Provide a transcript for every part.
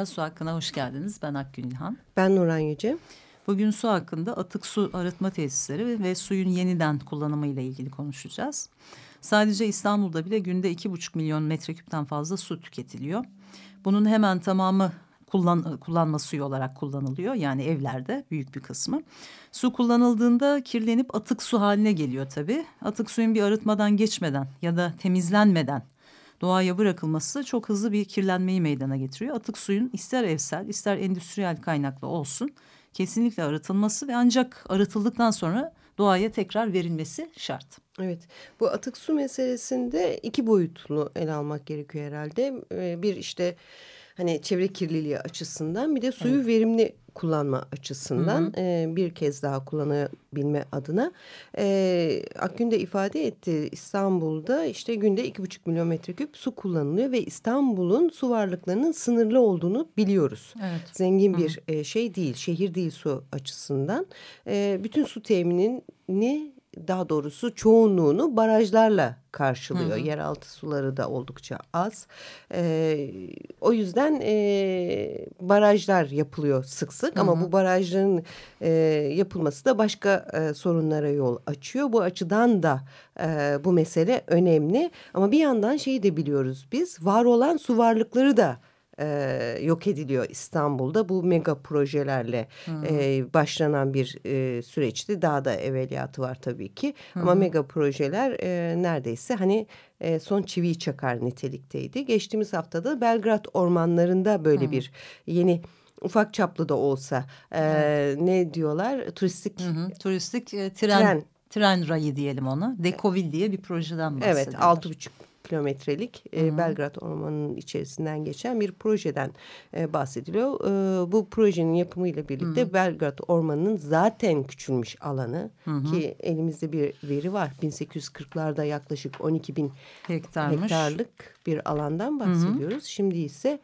Merhaba, Su Hakkı'na hoş geldiniz. Ben Akgün İlhan. Ben Nuran Yüce. Bugün su hakkında atık su arıtma tesisleri ve suyun yeniden kullanımı ile ilgili konuşacağız. Sadece İstanbul'da bile günde iki buçuk milyon metreküpten fazla su tüketiliyor. Bunun hemen tamamı kullan, kullanma suyu olarak kullanılıyor. Yani evlerde büyük bir kısmı. Su kullanıldığında kirlenip atık su haline geliyor tabii. Atık suyun bir arıtmadan geçmeden ya da temizlenmeden doğaya bırakılması çok hızlı bir kirlenmeyi meydana getiriyor. Atık suyun ister evsel ister endüstriyel kaynaklı olsun kesinlikle arıtılması ve ancak arıtıldıktan sonra doğaya tekrar verilmesi şart. Evet bu atık su meselesinde iki boyutlu ele almak gerekiyor herhalde. Ee, bir işte hani çevre kirliliği açısından bir de suyu evet. verimli kullanma açısından hı hı. E, bir kez daha kullanabilme adına e, Akgün de ifade etti İstanbul'da işte günde iki buçuk milyon metreküp su kullanılıyor ve İstanbul'un su varlıklarının sınırlı olduğunu biliyoruz. Evet. Zengin bir hı hı. E, şey değil şehir değil su açısından e, bütün su teminini daha doğrusu çoğunluğunu barajlarla karşılıyor. Hı hı. Yeraltı suları da oldukça az. E, o yüzden e, barajlar yapılıyor sık sık hı hı. ama bu barajların e, yapılması da başka e, sorunlara yol açıyor. Bu açıdan da e, bu mesele önemli. Ama bir yandan şeyi de biliyoruz biz var olan su varlıkları da e, yok ediliyor İstanbul'da. Bu mega projelerle e, başlanan bir e, süreçti. Daha da evveliyatı var tabii ki. Hı. Ama mega projeler e, neredeyse hani e, son çiviyi çakar nitelikteydi. Geçtiğimiz haftada Belgrad ormanlarında böyle Hı. bir yeni ufak çaplı da olsa e, evet. ne diyorlar turistik hı hı. turistik e, tren, tren tren rayı diyelim ona Dekovil diye bir projeden bahsediyorlar. Evet altı buçuk kilometrelik e, Belgrad Ormanı'nın içerisinden geçen bir projeden e, bahsediliyor. E, bu projenin yapımıyla birlikte Hı. Belgrad Ormanı'nın zaten küçülmüş alanı Hı ki elimizde bir veri var. 1840'larda yaklaşık 12 bin Hektarmış. hektarlık bir alandan bahsediyoruz. -hı. Şimdi ise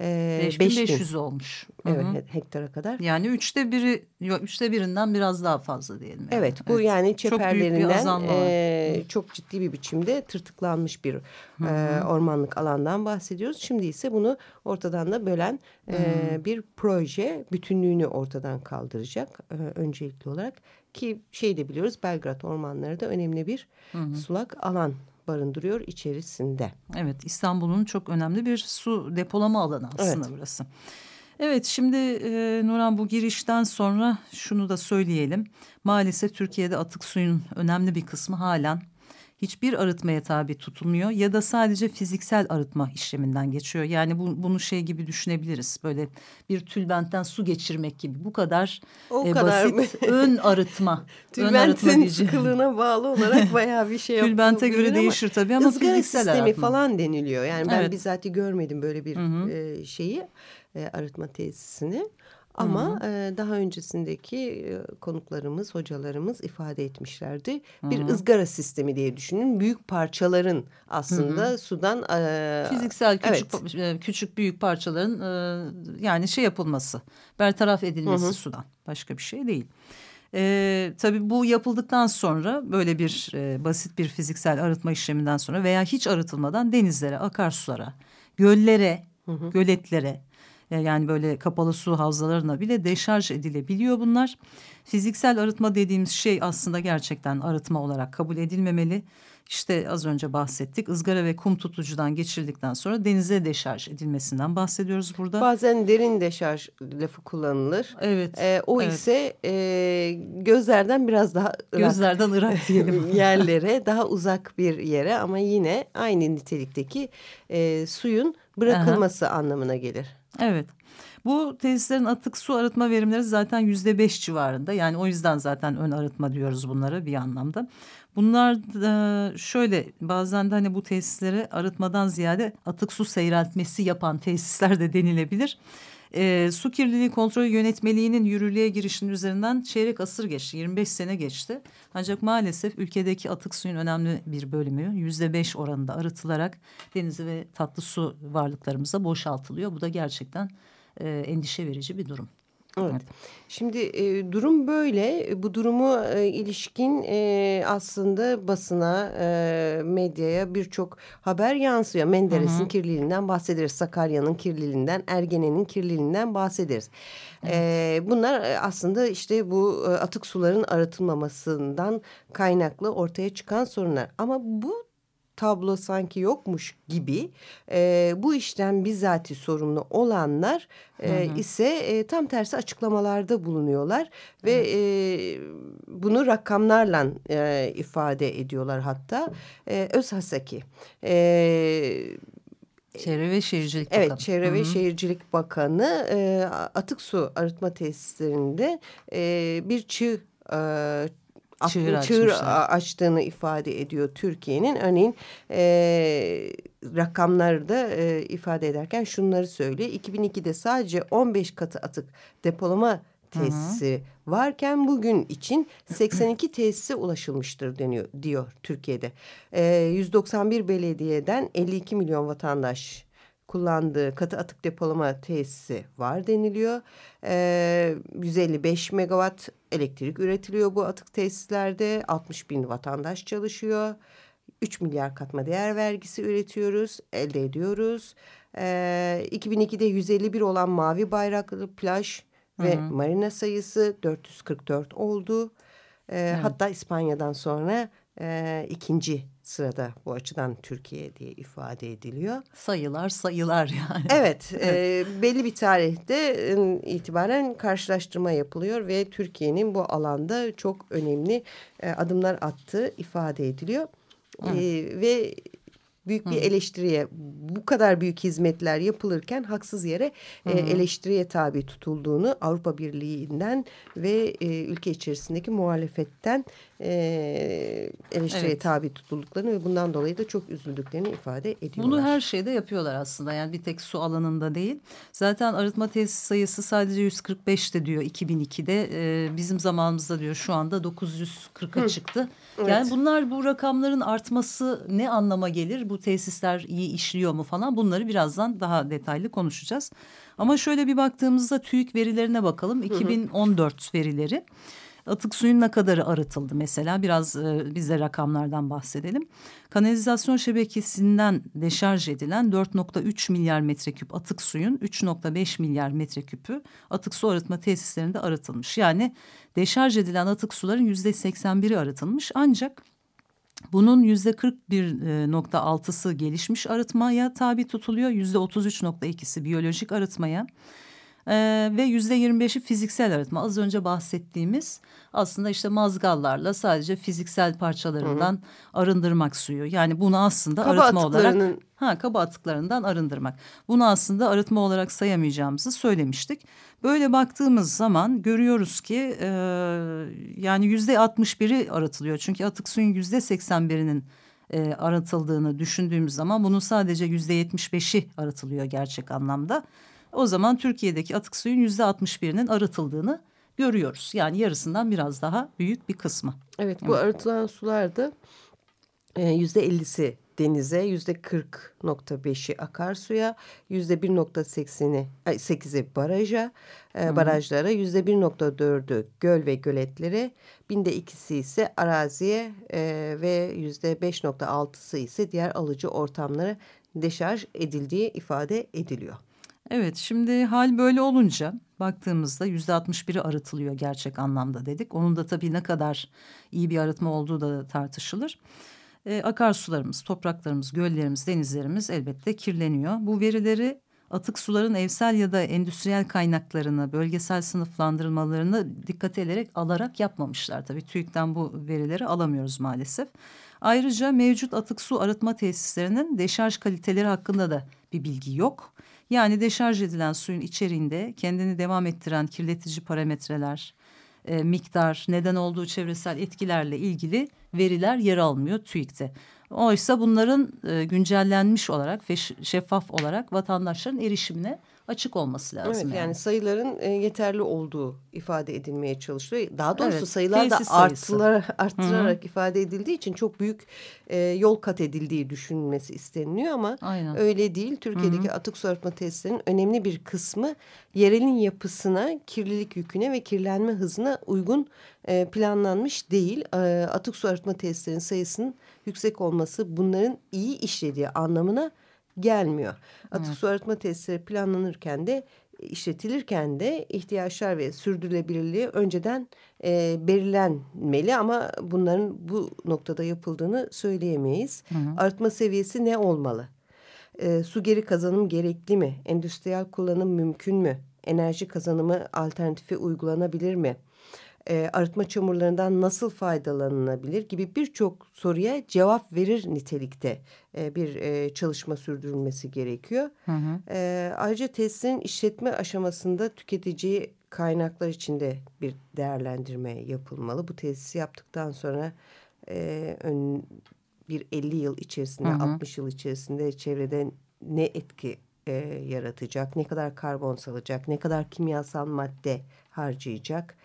e, 5500 olmuş. Evet Hı -hı. hektara kadar. Yani üçte biri üçte birinden biraz daha fazla diyelim. Yani. Evet bu evet. yani çeperlerinden çok, e, çok ciddi bir biçimde tırtıklanmış bir Hı -hı. e, ormanlık alandan bahsediyoruz. Şimdi ise bunu ortadan da bölen e, bir proje bütünlüğünü ortadan kaldıracak e, öncelikli olarak. Ki şey de biliyoruz Belgrad ormanları da önemli bir Hı -hı. sulak alan barındırıyor içerisinde. Evet İstanbul'un çok önemli bir su depolama alanı aslında evet. burası. Evet şimdi e, Nurhan bu girişten sonra şunu da söyleyelim. Maalesef Türkiye'de atık suyun önemli bir kısmı halen hiçbir arıtmaya tabi tutulmuyor ya da sadece fiziksel arıtma işleminden geçiyor. Yani bu, bunu şey gibi düşünebiliriz böyle bir tülbentten su geçirmek gibi bu kadar, o e, kadar basit ön arıtma. Tülbentin sıkılığına bağlı olarak bayağı bir şey Tülbente göre değişir tabii ama fiziksel sistemi arıtma. falan deniliyor. Yani ben evet. bizzat görmedim böyle bir Hı -hı. E, şeyi e, arıtma tesisini. Ama e, daha öncesindeki konuklarımız, hocalarımız ifade etmişlerdi. Bir ızgara sistemi diye düşünün. Büyük parçaların aslında Hı -hı. sudan... E, Fiziksel küçük, evet. Küçük büyük parçaların e, yani şey yapılması, bertaraf edilmesi Hı -hı. sudan. Başka bir şey değil. E, tabii bu yapıldıktan sonra böyle bir e, basit bir fiziksel arıtma işleminden sonra veya hiç arıtılmadan denizlere, akarsulara, göllere, hı hı. göletlere e, yani böyle kapalı su havzalarına bile deşarj edilebiliyor bunlar. Fiziksel arıtma dediğimiz şey aslında gerçekten arıtma olarak kabul edilmemeli. İşte az önce bahsettik ızgara ve kum tutucudan geçirildikten sonra denize deşarj edilmesinden bahsediyoruz burada. Bazen derin deşarj lafı kullanılır. Evet. Ee, o evet. ise e, gözlerden biraz daha ırak. Gözlerden ırak diyelim. yerlere daha uzak bir yere ama yine aynı nitelikteki e, suyun bırakılması Aha. anlamına gelir. Evet. Bu tesislerin atık su arıtma verimleri zaten yüzde beş civarında. Yani o yüzden zaten ön arıtma diyoruz bunlara bir anlamda. Bunlar da şöyle bazen de hani bu tesislere arıtmadan ziyade atık su seyreltmesi yapan tesisler de denilebilir. E, su kirliliği kontrol yönetmeliğinin yürürlüğe girişinin üzerinden çeyrek asır geçti. 25 sene geçti. Ancak maalesef ülkedeki atık suyun önemli bir bölümü yüzde beş oranında arıtılarak denizi ve tatlı su varlıklarımıza boşaltılıyor. Bu da gerçekten e, endişe verici bir durum. Evet. evet. Şimdi e, durum böyle. Bu durumu e, ilişkin e, aslında basına, e, medyaya birçok haber yansıyor. Menderes'in kirliliğinden bahsederiz. Sakarya'nın kirliliğinden, Ergene'nin kirliliğinden bahsederiz. Evet. E, bunlar e, aslında işte bu e, atık suların arıtılmamasından kaynaklı ortaya çıkan sorunlar. Ama bu tablo sanki yokmuş gibi e, bu işten bizzati sorumlu olanlar e, hı hı. ise e, tam tersi açıklamalarda bulunuyorlar ve e, bunu rakamlarla e, ifade ediyorlar hatta e, Özhasaki. E, Çevre ve Şehircilik Bakanı. Evet, Çevre Hı -hı. ve Şehircilik Bakanı e, atık su arıtma tesislerinde e, bir çığ e, çığır, çığır açtığını ifade ediyor Türkiye'nin. Örneğin e, rakamları da e, ifade ederken şunları söylüyor. 2002'de sadece 15 katı atık depolama tesisi Hı -hı. varken bugün için 82 tesise ulaşılmıştır deniyor diyor Türkiye'de. E, 191 belediyeden 52 milyon vatandaş kullandığı katı atık depolama tesisi var deniliyor. Ee, 155 megawatt elektrik üretiliyor bu atık tesislerde. 60 bin vatandaş çalışıyor. 3 milyar katma değer vergisi üretiyoruz, elde ediyoruz. Ee, 2002'de 151 olan mavi bayraklı plaj ve Hı -hı. marina sayısı 444 oldu. Evet. Hatta İspanya'dan sonra e, ikinci sırada bu açıdan Türkiye diye ifade ediliyor. Sayılar sayılar yani. Evet, e, belli bir tarihte itibaren karşılaştırma yapılıyor ve Türkiye'nin bu alanda çok önemli e, adımlar attığı ifade ediliyor. E, ve büyük bir eleştiriye bu kadar büyük hizmetler yapılırken haksız yere e, eleştiriye tabi tutulduğunu Avrupa Birliği'nden ve e, ülke içerisindeki muhalefetten e, eleştiriye evet. tabi tutulduklarını ve bundan dolayı da çok üzüldüklerini ifade ediyorlar. Bunu her şeyde yapıyorlar aslında yani bir tek su alanında değil. Zaten arıtma tesis sayısı sadece 145'te diyor 2002'de e, bizim zamanımızda diyor şu anda 940'a çıktı. Evet. Yani bunlar bu rakamların artması ne anlama gelir? Bu tesisler iyi işliyor mu falan bunları birazdan daha detaylı konuşacağız. Ama şöyle bir baktığımızda TÜİK verilerine bakalım. 2014 verileri. Atık suyun ne kadarı arıtıldı mesela biraz e, biz de rakamlardan bahsedelim. Kanalizasyon şebekesinden deşarj edilen 4.3 milyar metreküp atık suyun 3.5 milyar metreküpü atık su arıtma tesislerinde arıtılmış. Yani deşarj edilen atık suların yüzde 81'i arıtılmış ancak bunun yüzde 41.6'sı gelişmiş arıtmaya tabi tutuluyor. Yüzde 33.2'si biyolojik arıtmaya ee, ve yüzde 25'i fiziksel arıtma. Az önce bahsettiğimiz aslında işte mazgallarla sadece fiziksel parçalarından Hı -hı. arındırmak suyu. Yani bunu aslında kaba arıtma olarak ha kaba atıklarından arındırmak. Bunu aslında arıtma olarak sayamayacağımızı söylemiştik. Böyle baktığımız zaman görüyoruz ki e, yani yüzde 61'i arıtılıyor. Çünkü atık suyun yüzde 81'inin e, arıtıldığını düşündüğümüz zaman bunun sadece yüzde 75'i arıtılıyor gerçek anlamda. O zaman Türkiye'deki atık suyun yüzde 61'inin arıtıldığını görüyoruz. Yani yarısından biraz daha büyük bir kısmı. Evet bu evet. arıtılan sularda e, yüzde 50'si denize, yüzde 40.5'i akarsuya, yüzde 1.8'i 8'i baraja, e, barajlara, yüzde 1.4'ü göl ve göletlere, binde ikisi ise araziye e, ve yüzde 5.6'sı ise diğer alıcı ortamlara deşarj edildiği ifade ediliyor. Evet şimdi hal böyle olunca baktığımızda yüzde 61'i arıtılıyor gerçek anlamda dedik. Onun da tabii ne kadar iyi bir arıtma olduğu da tartışılır. Ee, akarsularımız, topraklarımız, göllerimiz, denizlerimiz elbette kirleniyor. Bu verileri atık suların evsel ya da endüstriyel kaynaklarını, bölgesel sınıflandırmalarını dikkat ederek alarak yapmamışlar. Tabii TÜİK'ten bu verileri alamıyoruz maalesef. Ayrıca mevcut atık su arıtma tesislerinin deşarj kaliteleri hakkında da bir bilgi yok. Yani deşarj edilen suyun içeriğinde kendini devam ettiren kirletici parametreler, e, miktar, neden olduğu çevresel etkilerle ilgili veriler yer almıyor TÜİK'te. Oysa bunların e, güncellenmiş olarak ve şeffaf olarak vatandaşların erişimine açık olması lazım. Evet yani, yani sayıların e, yeterli olduğu ifade edilmeye çalışılıyor. Daha doğrusu evet, sayılar da artılar, arttırarak Hı -hı. ifade edildiği için çok büyük e, yol kat edildiği düşünülmesi isteniliyor ama Aynen. öyle değil. Türkiye'deki Hı -hı. atık su arıtma tesislerinin önemli bir kısmı yerelin yapısına, kirlilik yüküne ve kirlenme hızına uygun e, planlanmış değil. E, atık su arıtma tesislerinin sayısının yüksek olması bunların iyi işlediği anlamına gelmiyor. Atık evet. su arıtma tesisleri planlanırken de işletilirken de ihtiyaçlar ve sürdürülebilirliği önceden e, belirlenmeli ama bunların bu noktada yapıldığını söyleyemeyiz. Hı hı. Arıtma seviyesi ne olmalı? E, su geri kazanım gerekli mi? Endüstriyel kullanım mümkün mü? Enerji kazanımı alternatifi uygulanabilir mi? E, arıtma çamurlarından nasıl faydalanılabilir gibi birçok soruya cevap verir nitelikte e, bir e, çalışma sürdürülmesi gerekiyor. Hı hı. E, ayrıca tesisin işletme aşamasında tüketiciyi kaynaklar içinde bir değerlendirme yapılmalı. Bu tesisi yaptıktan sonra e, ön, bir 50 yıl içerisinde, hı hı. 60 yıl içerisinde çevrede ne etki e, yaratacak, ne kadar karbon salacak, ne kadar kimyasal madde harcayacak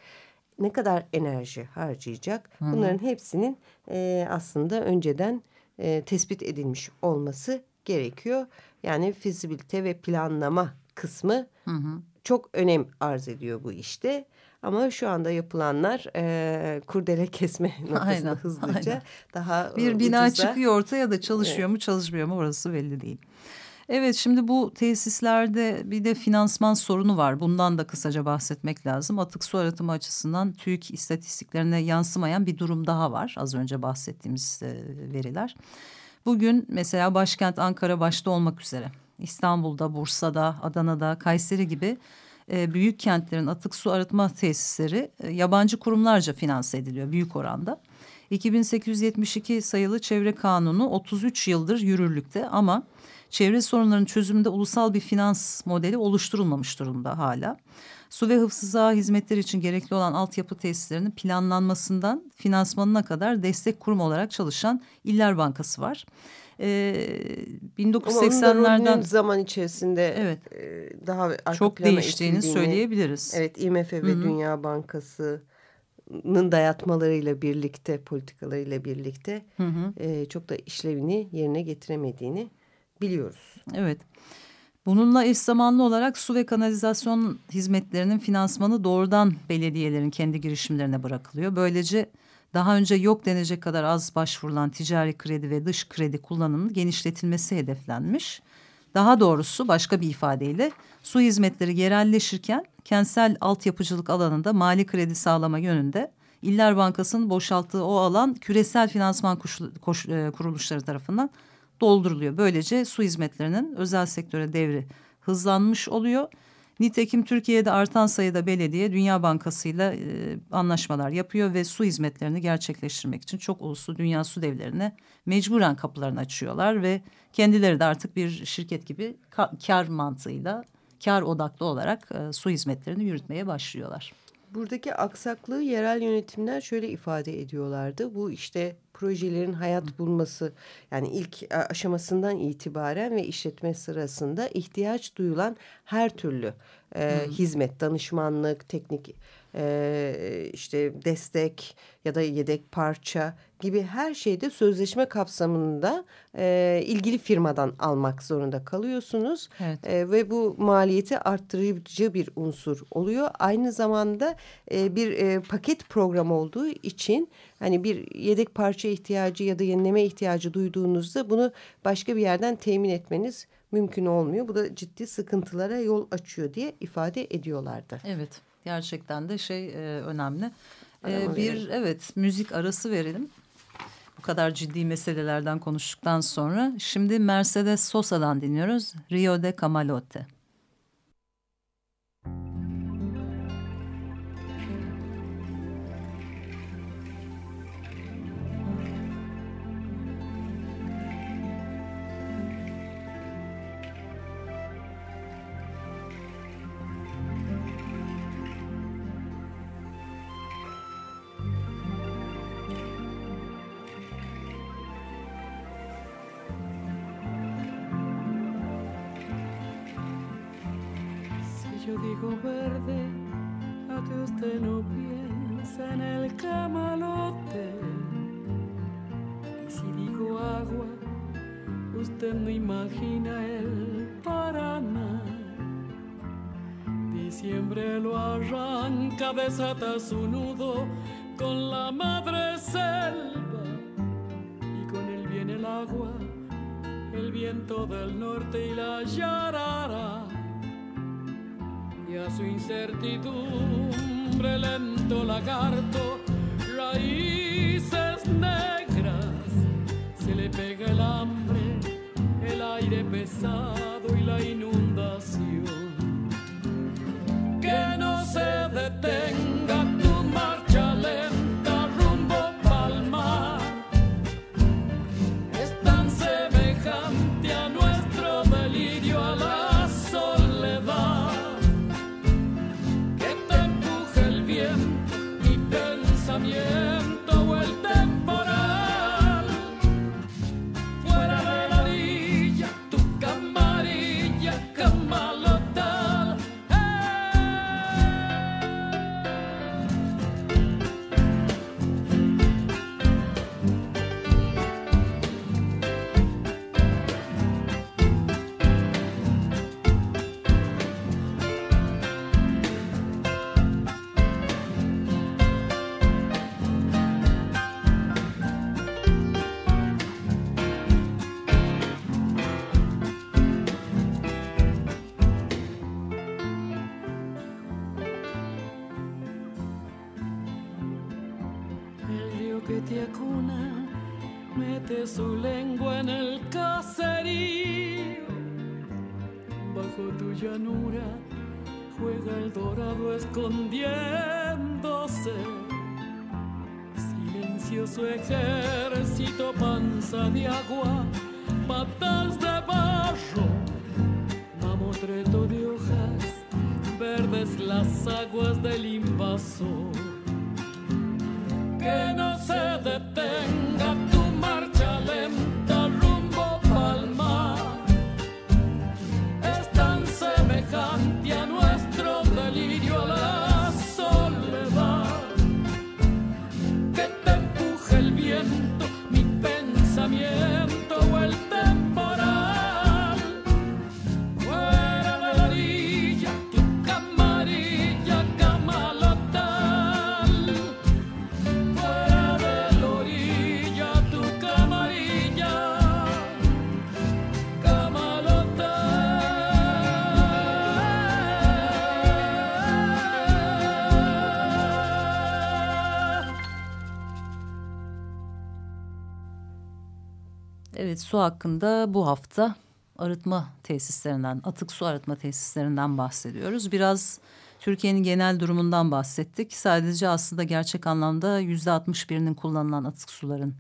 ne kadar enerji harcayacak Hı -hı. bunların hepsinin e, aslında önceden e, tespit edilmiş olması gerekiyor. Yani fizibilite ve planlama kısmı Hı -hı. çok önem arz ediyor bu işte. Ama şu anda yapılanlar e, kurdele kesme noktasında aynen, hızlıca aynen. daha Bir bina ucuza... çıkıyor ortaya da çalışıyor evet. mu çalışmıyor mu orası belli değil. Evet şimdi bu tesislerde bir de finansman sorunu var. Bundan da kısaca bahsetmek lazım. Atık su arıtımı açısından TÜİK istatistiklerine yansımayan bir durum daha var. Az önce bahsettiğimiz e, veriler. Bugün mesela başkent Ankara başta olmak üzere İstanbul'da, Bursa'da, Adana'da, Kayseri gibi e, büyük kentlerin atık su arıtma tesisleri e, yabancı kurumlarca finanse ediliyor büyük oranda. 2872 sayılı çevre kanunu 33 yıldır yürürlükte ama çevre sorunlarının çözümünde ulusal bir finans modeli oluşturulmamış durumda hala. Su ve hıfzı hizmetleri için gerekli olan altyapı tesislerinin planlanmasından finansmanına kadar destek kurumu olarak çalışan İller Bankası var. Ee, 1980'lerden zaman içerisinde evet, e, daha çok değiştiğini söyleyebiliriz. Evet IMF ve Hı -hı. Dünya Bankası'nın dayatmalarıyla birlikte politikalarıyla birlikte hı hı. E, çok da işlevini yerine getiremediğini biliyoruz. Evet. Bununla eş zamanlı olarak su ve kanalizasyon hizmetlerinin finansmanı doğrudan belediyelerin kendi girişimlerine bırakılıyor. Böylece daha önce yok denecek kadar az başvurulan ticari kredi ve dış kredi kullanımının genişletilmesi hedeflenmiş. Daha doğrusu başka bir ifadeyle su hizmetleri yerelleşirken kentsel altyapıcılık alanında mali kredi sağlama yönünde İller Bankası'nın boşalttığı o alan küresel finansman e, kuruluşları tarafından dolduruluyor. Böylece su hizmetlerinin özel sektöre devri hızlanmış oluyor. Nitekim Türkiye'de artan sayıda belediye Dünya Bankası ile anlaşmalar yapıyor ve su hizmetlerini gerçekleştirmek için çok uluslu dünya su devlerine mecburen kapılarını açıyorlar ve kendileri de artık bir şirket gibi kar mantığıyla kar odaklı olarak e, su hizmetlerini yürütmeye başlıyorlar. Buradaki aksaklığı yerel yönetimler şöyle ifade ediyorlardı. Bu işte projelerin hayat bulması yani ilk e, aşamasından itibaren ve işletme sırasında ihtiyaç duyulan her türlü e, hizmet, danışmanlık, teknik e, işte destek ya da yedek parça gibi her şeyde sözleşme kapsamında e, ilgili firmadan almak zorunda kalıyorsunuz. Evet. E, ve bu maliyeti arttırıcı bir unsur oluyor. Aynı zamanda e, bir e, paket program olduğu için hani bir yedek parça ihtiyacı ya da yenileme ihtiyacı duyduğunuzda bunu başka bir yerden temin etmeniz mümkün olmuyor. Bu da ciddi sıkıntılara yol açıyor diye ifade ediyorlardı. Evet gerçekten de şey e, önemli. E, bir evet müzik arası verelim. Bu kadar ciddi meselelerden konuştuktan sonra şimdi Mercedes Sosa'dan dinliyoruz. Rio de Camalote. Imagina el Paraná. Diciembre lo arranca, desata su nudo con la madre selva y con él viene el agua, el viento del norte y la yarara. Y a su incertidumbre lento lagarto, raíces negras, se le pega el hambre, aire pesado y la inundación. Que no se detenga mete su lengua en el caserío. Bajo tu llanura juega el dorado escondiéndose. Silencioso ejército, panza de agua, patas de barro, mamotreto de hojas, verdes las aguas del invasor que no se detenga su hakkında bu hafta arıtma tesislerinden, atık su arıtma tesislerinden bahsediyoruz. Biraz Türkiye'nin genel durumundan bahsettik. Sadece aslında gerçek anlamda yüzde altmış birinin kullanılan atık suların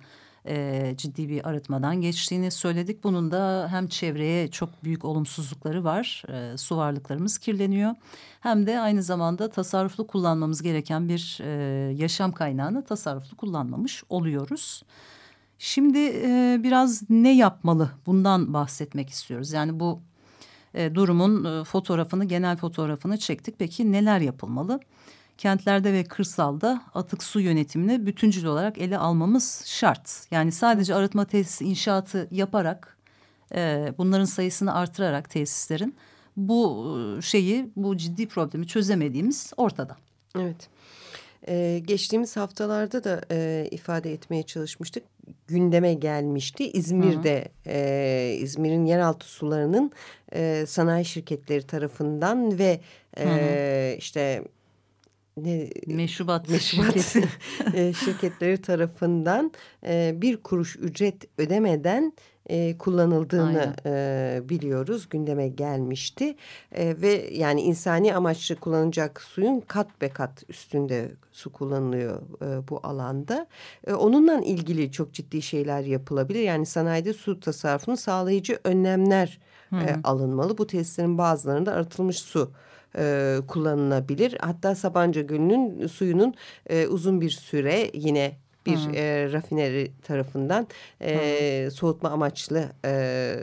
e, ciddi bir arıtmadan geçtiğini söyledik. Bunun da hem çevreye çok büyük olumsuzlukları var. E, su varlıklarımız kirleniyor. Hem de aynı zamanda tasarruflu kullanmamız gereken bir e, yaşam kaynağını tasarruflu kullanmamış oluyoruz. Şimdi e, biraz ne yapmalı bundan bahsetmek istiyoruz. Yani bu e, durumun e, fotoğrafını, genel fotoğrafını çektik. Peki neler yapılmalı? Kentlerde ve kırsalda atık su yönetimini bütüncül olarak ele almamız şart. Yani sadece arıtma tesisi inşaatı yaparak, e, bunların sayısını artırarak tesislerin bu e, şeyi, bu ciddi problemi çözemediğimiz ortada. Evet. Ee, geçtiğimiz haftalarda da e, ifade etmeye çalışmıştık. Gündeme gelmişti. İzmir'de e, İzmir'in yeraltı sularının e, sanayi şirketleri tarafından ve e, işte ne Meşrubat, meşrubat şirketi. e, şirketleri tarafından e, bir kuruş ücret ödemeden e, kullanıldığını e, biliyoruz. Gündeme gelmişti E, ve yani insani amaçlı kullanılacak suyun kat be kat üstünde su kullanılıyor e, bu alanda. E, onunla ilgili çok ciddi şeyler yapılabilir. Yani sanayide su tasarrufunu sağlayıcı önlemler e, alınmalı. Bu tesislerin bazılarında arıtılmış su e, kullanılabilir. Hatta Sabancı Gölü'nün suyunun e, uzun bir süre yine bir e, rafineri tarafından e, soğutma amaçlı e,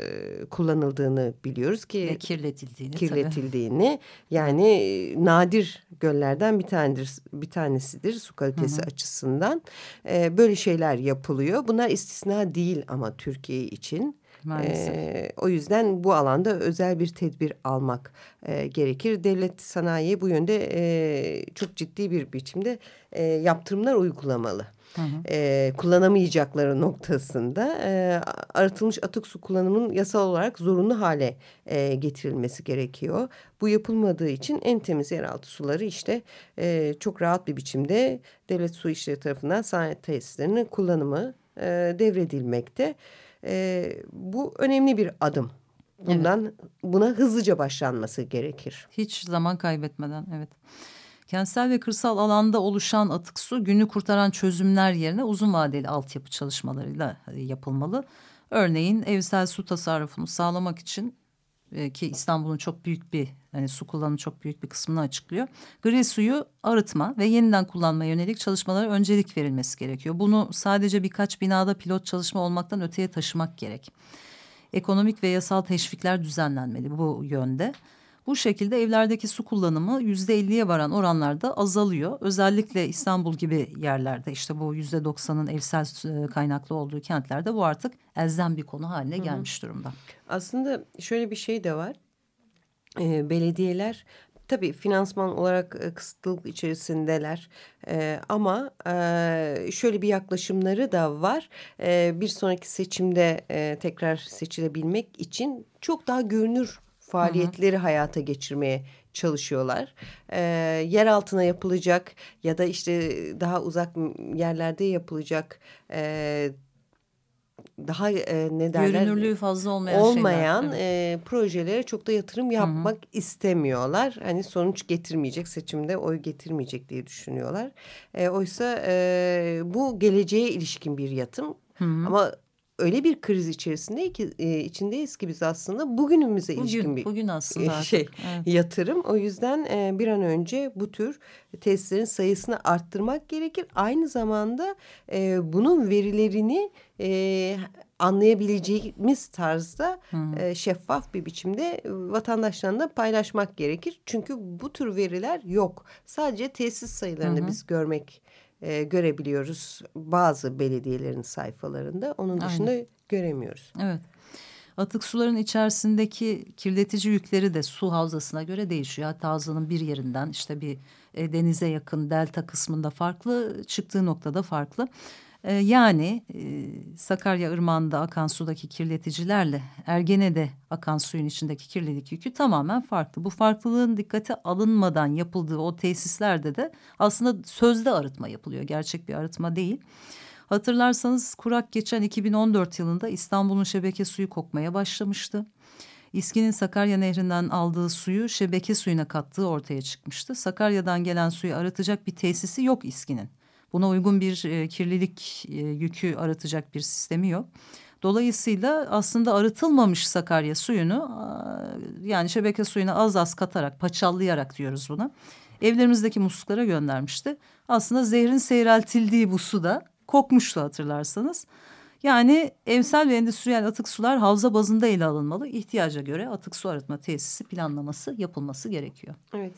kullanıldığını biliyoruz ki Ve kirletildiğini. kirletildiğini tabii. yani nadir göllerden bir tanedir bir tanesidir su kalitesi Hı -hı. açısından e, böyle şeyler yapılıyor bunlar istisna değil ama Türkiye için Maalesef. E, o yüzden bu alanda özel bir tedbir almak e, gerekir. Devlet sanayiye bu yönde e, çok ciddi bir biçimde e, yaptırımlar uygulamalı. Hı hı. E, kullanamayacakları noktasında e, arıtılmış atık su kullanımının yasal olarak zorunlu hale e, getirilmesi gerekiyor. Bu yapılmadığı için en temiz yeraltı suları işte e, çok rahat bir biçimde devlet su işleri tarafından sanayi tesislerinin kullanımı e, devredilmekte. E, bu önemli bir adım. Bundan evet. buna hızlıca başlanması gerekir. Hiç zaman kaybetmeden evet. Kentsel ve kırsal alanda oluşan atık su günü kurtaran çözümler yerine uzun vadeli altyapı çalışmalarıyla yapılmalı. Örneğin evsel su tasarrufunu sağlamak için e, ki İstanbul'un çok büyük bir hani su kullanımı çok büyük bir kısmını açıklıyor. Gri suyu arıtma ve yeniden kullanmaya yönelik çalışmalara öncelik verilmesi gerekiyor. Bunu sadece birkaç binada pilot çalışma olmaktan öteye taşımak gerek. Ekonomik ve yasal teşvikler düzenlenmeli bu yönde. Bu şekilde evlerdeki su kullanımı yüzde elliye varan oranlarda azalıyor. Özellikle İstanbul gibi yerlerde işte bu yüzde doksanın evsel e, kaynaklı olduğu kentlerde bu artık elzem bir konu haline gelmiş durumda. Aslında şöyle bir şey de var. Ee, belediyeler tabii finansman olarak e, kısıtlılık içerisindeler e, ama e, şöyle bir yaklaşımları da var. E, bir sonraki seçimde e, tekrar seçilebilmek için çok daha görünür faaliyetleri hı hı. hayata geçirmeye çalışıyorlar. E, yer altına yapılacak ya da işte daha uzak yerlerde yapılacak e, daha e, ne derler? Görünürlüğü fazla olmayan, olmayan şeyler, e, projelere çok da yatırım yapmak Hı -hı. istemiyorlar. Hani sonuç getirmeyecek, seçimde oy getirmeyecek diye düşünüyorlar. E, oysa e, bu geleceğe ilişkin bir yatım. Hı -hı. Ama öyle bir kriz içerisinde ki e, içindeyiz ki biz aslında bugünümüze bugün, ilişkin bir bugün aslında şey evet. yatırım. O yüzden e, bir an önce bu tür testlerin sayısını arttırmak gerekir. Aynı zamanda e, bunun verilerini e, anlayabileceğimiz tarzda e, şeffaf bir biçimde vatandaşlarla paylaşmak gerekir. Çünkü bu tür veriler yok. Sadece tesis sayılarını -hı. biz görmek e, görebiliyoruz bazı belediyelerin sayfalarında. Onun dışında Aynen. göremiyoruz. Evet. Atık suların içerisindeki kirletici yükleri de su havzasına göre değişiyor. Hatta havzanın bir yerinden işte bir e, denize yakın delta kısmında farklı, çıktığı noktada farklı. E, yani e, Sakarya Irmağı'nda akan sudaki kirleticilerle Ergene'de akan suyun içindeki kirlilik yükü tamamen farklı. Bu farklılığın dikkate alınmadan yapıldığı o tesislerde de aslında sözde arıtma yapılıyor. Gerçek bir arıtma değil. Hatırlarsanız kurak geçen 2014 yılında İstanbul'un şebeke suyu kokmaya başlamıştı. İSKİ'nin Sakarya Nehri'nden aldığı suyu şebeke suyuna kattığı ortaya çıkmıştı. Sakarya'dan gelen suyu arıtacak bir tesisi yok İSKİ'nin. Buna uygun bir e, kirlilik e, yükü aratacak bir sistemi yok. Dolayısıyla aslında arıtılmamış Sakarya suyunu yani şebeke suyunu az az katarak paçallayarak diyoruz buna. Evlerimizdeki musluklara göndermişti. Aslında zehrin seyreltildiği bu suda kokmuştu hatırlarsanız. Yani evsel ve endüstriyel atık sular havza bazında ele alınmalı. İhtiyaca göre atık su arıtma tesisi planlaması yapılması gerekiyor. Evet.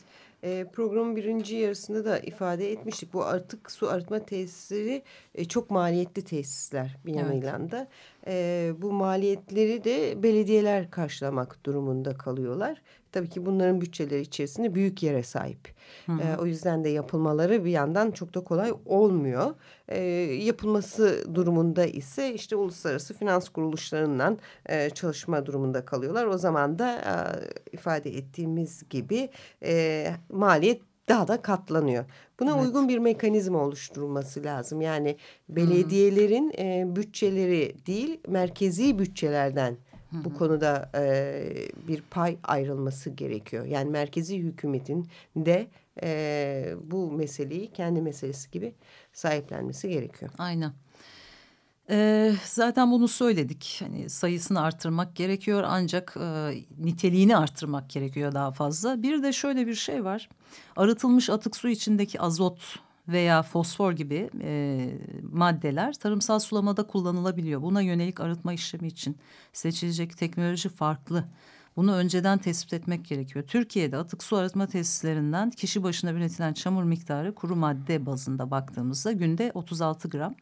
E, programın birinci yarısında da ifade etmiştik. Bu artık su arıtma tesisleri e, çok maliyetli tesisler bir evet. da. E, bu maliyetleri de belediyeler karşılamak durumunda kalıyorlar. Tabii ki bunların bütçeleri içerisinde büyük yere sahip. Hı hı. E, o yüzden de yapılmaları bir yandan çok da kolay olmuyor. E, yapılması durumunda ise işte uluslararası finans kuruluşlarından e, çalışma durumunda kalıyorlar. O zaman da e, ifade ettiğimiz gibi e, maliyet daha da katlanıyor. Buna evet. uygun bir mekanizma oluşturulması lazım. Yani belediyelerin e, bütçeleri değil merkezi bütçelerden Hı Bu konuda e, bir pay ayrılması gerekiyor. Yani merkezi hükümetin de e, bu meseleyi kendi meselesi gibi sahiplenmesi gerekiyor. Aynen. Ee, zaten bunu söyledik. Hani sayısını artırmak gerekiyor ancak e, niteliğini artırmak gerekiyor daha fazla. Bir de şöyle bir şey var. Arıtılmış atık su içindeki azot veya fosfor gibi e, maddeler tarımsal sulamada kullanılabiliyor. Buna yönelik arıtma işlemi için seçilecek teknoloji farklı. Bunu önceden tespit etmek gerekiyor. Türkiye'de atık su arıtma tesislerinden kişi başına üretilen çamur miktarı kuru madde bazında baktığımızda günde 36 gram.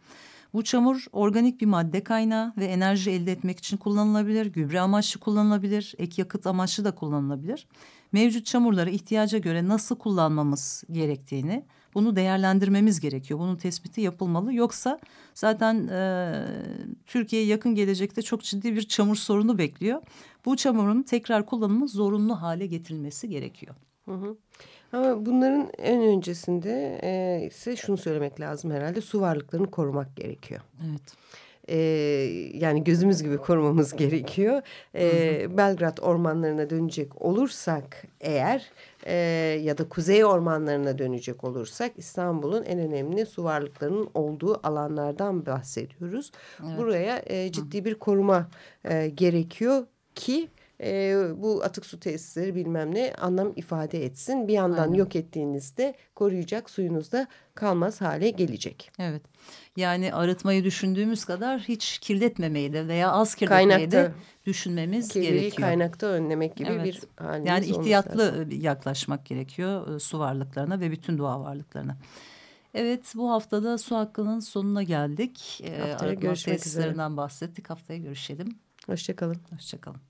Bu çamur organik bir madde kaynağı ve enerji elde etmek için kullanılabilir, gübre amaçlı kullanılabilir, ek yakıt amaçlı da kullanılabilir. Mevcut çamurları ihtiyaca göre nasıl kullanmamız gerektiğini bunu değerlendirmemiz gerekiyor. Bunun tespiti yapılmalı. Yoksa zaten e, Türkiye'ye yakın gelecekte çok ciddi bir çamur sorunu bekliyor. Bu çamurun tekrar kullanımı zorunlu hale getirilmesi gerekiyor. Hı hı. Ama bunların en öncesinde e, ise şunu söylemek lazım herhalde su varlıklarını korumak gerekiyor. Evet. E, yani gözümüz gibi korumamız gerekiyor. E, Belgrad ormanlarına dönecek olursak eğer e, ya da kuzey ormanlarına dönecek olursak İstanbul'un en önemli su varlıklarının olduğu alanlardan bahsediyoruz. Evet. Buraya e, ciddi bir koruma e, gerekiyor ki e, bu atık su tesisleri bilmem ne anlam ifade etsin. Bir yandan Aynen. yok ettiğinizde koruyacak suyunuz da kalmaz hale gelecek. Evet. Yani arıtmayı düşündüğümüz kadar hiç kirletmemeyi de veya az kirletmeyi kaynakta, de düşünmemiz gerekiyor. kaynakta önlemek gibi evet. bir halimiz Yani ihtiyatlı yaklaşmak gerekiyor e, su varlıklarına ve bütün doğa varlıklarına. Evet bu haftada su hakkının sonuna geldik. E, Haftaya Arıtma tesislerinden üzere. bahsettik. Haftaya görüşelim. Hoşçakalın. Hoşçakalın.